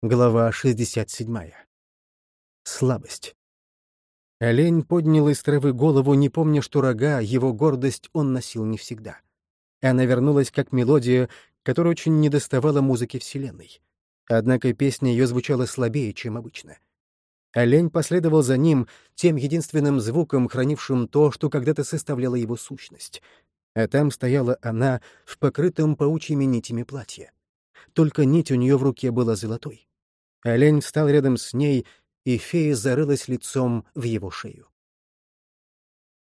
Глава 67. Слабость. Олень поднял из травы голову, не помня, что рога, его гордость он носил не всегда. Она вернулась как мелодия, которая очень недоставала музыки Вселенной. Однако песня ее звучала слабее, чем обычно. Олень последовал за ним тем единственным звуком, хранившим то, что когда-то составляло его сущность. А там стояла она в покрытом паучьими нитями платье. Только нить у нее в руке была золотой. Олень встал рядом с ней, и фея зарылась лицом в его шею.